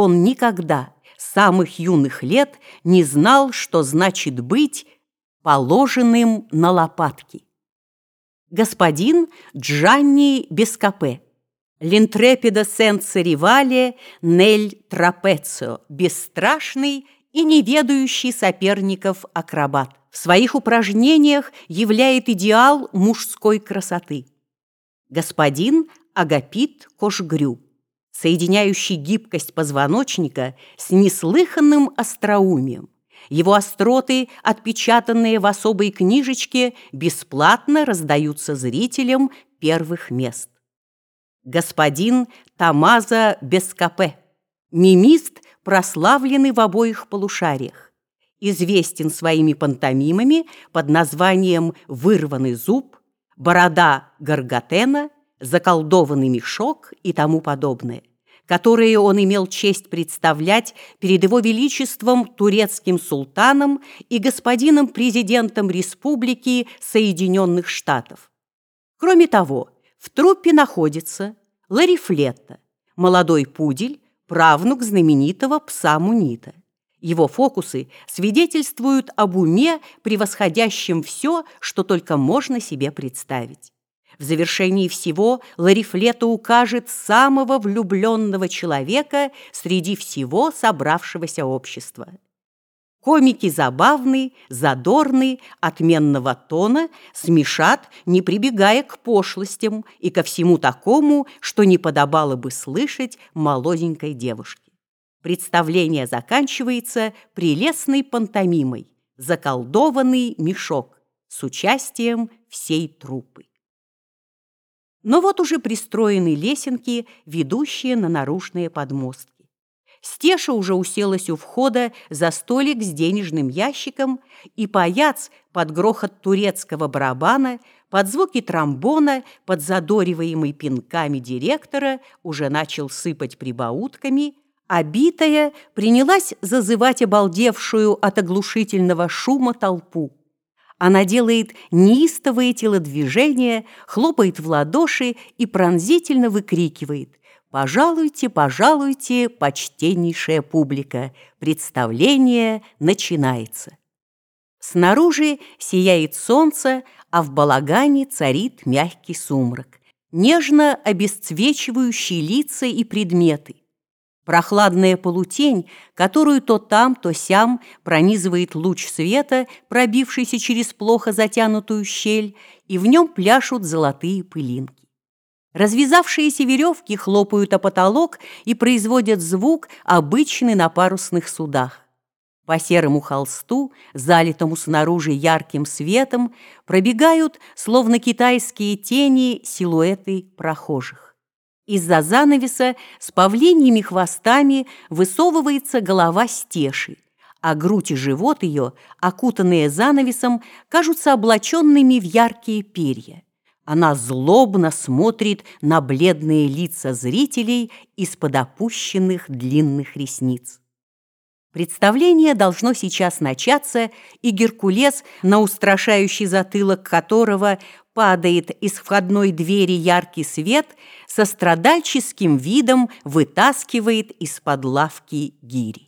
Он никогда с самых юных лет не знал, что значит быть положенным на лопатки. Господин Джанни Бескапе Линтрепида сенса ривале Нель Трапецио, бесстрашный и неведающий соперников акробат. В своих упражнениях являет идеал мужской красоты. Господин Агапит Кошгрю, соединяющий гибкость позвоночника с неслыханным остроумием. Его остроты, отпечатанные в особой книжечке, бесплатно раздаются зрителям первых мест господин Тамаза Бескапе, мимист, прославленный в обоих полушариях, известен своими пантомимами под названием «Вырванный зуб», «Борода Гаргатена», «Заколдованный мешок» и тому подобное, которые он имел честь представлять перед его величеством турецким султаном и господином президентом Республики Соединенных Штатов. Кроме того, в труппе находится Ларифлетто, молодой пудель, правнук знаменитого пса Мунита. Его фокусы свидетельствуют об уме, превосходящем все, что только можно себе представить. В завершении всего Ларифлето укажет самого влюбленного человека среди всего собравшегося общества. Комики забавный, задорный, отменного тона смешат, не прибегая к пошлостям и ко всему такому, что не подобало бы слышать молоденькой девушке. Представление заканчивается прелестной пантомимой «Заколдованный мешок» с участием всей труппы. Но вот уже пристроены лесенки, ведущие на наружные подмостки. Стеша уже уселась у входа за столик с денежным ящиком, и паяц под грохот турецкого барабана, под звуки тромбона, под задориваемый пинками директора уже начал сыпать прибаутками, а битая принялась зазывать обалдевшую от оглушительного шума толпу. Она делает неистовые телодвижения, хлопает в ладоши и пронзительно выкрикивает Пожалуйте, пожалуйте, почтеннейшая публика, представление начинается. Снаружи сияет солнце, а в балагане царит мягкий сумрак, нежно обесцвечивающий лица и предметы. Прохладная полутень, которую то там, то сям пронизывает луч света, пробившийся через плохо затянутую щель, и в нем пляшут золотые пылинки. Развязавшиеся веревки хлопают о потолок и производят звук, обычный на парусных судах. По серому холсту, залитому снаружи ярким светом, пробегают, словно китайские тени, силуэты прохожих. Из-за занавеса с павлиньими хвостами высовывается голова стеши, а грудь и живот ее, окутанные занавесом, кажутся облаченными в яркие перья. Она злобно смотрит на бледные лица зрителей из-под опущенных длинных ресниц. Представление должно сейчас начаться, и Геркулес, на устрашающий затылок которого падает из входной двери яркий свет, со страдальческим видом вытаскивает из-под лавки гири.